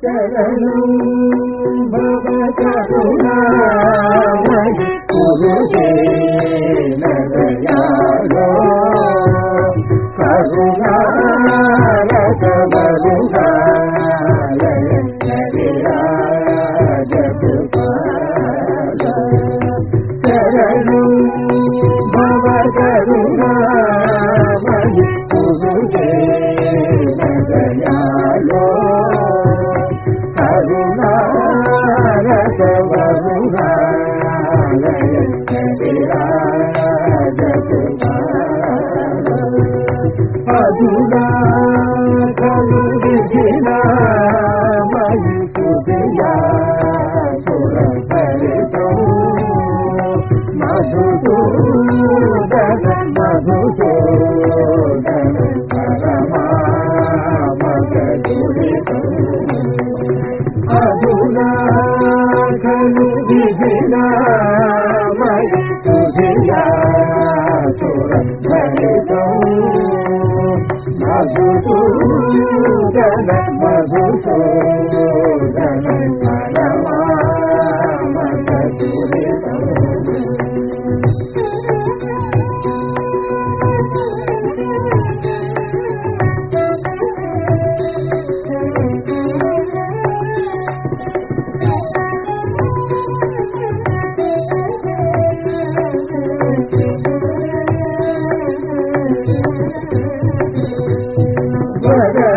శరణు భవ కరుణామణి గురుదేవ దయాలో కరుణారక వరుణాలయ శరణు భవ కరుణామణి గురుదేవ విజయ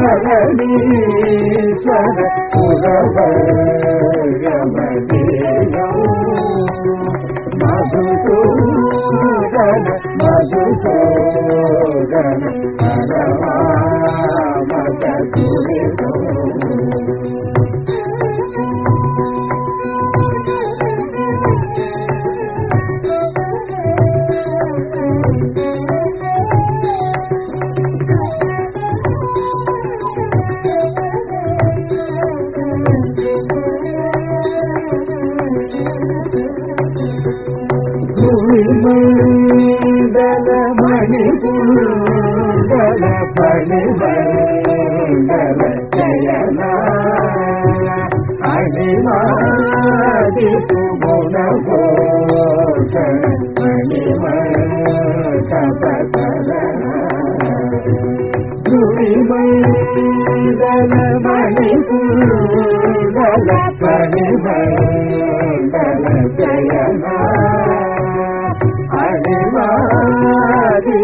మరణీశ్వర మధుసూదన మధుసూదన మధుసూదన மணிமண்டல மணிபுண்டல பணிமண்டல அடிமாதி குணகோஷ மணிமண்டல மணிபுண்டல பணிமண்டல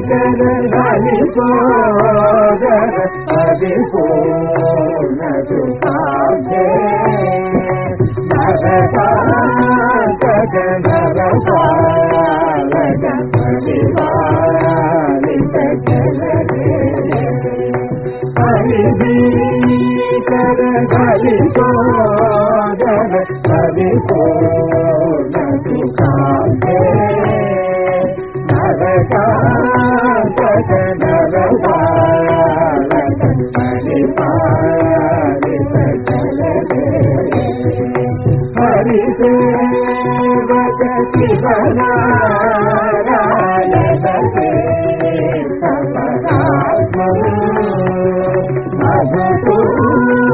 శంకర హరి సోదర హరి పూర్ణ సుఖాదే నరకాంతక నరపాలక పరివాలిక జలరే హరి శంకర హరి సోదర హరి పూర్ణ సుఖాదే నరకా మధుసూదన హరిసేవక శివనారాయణ మధుసూదన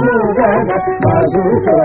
మధుసూదన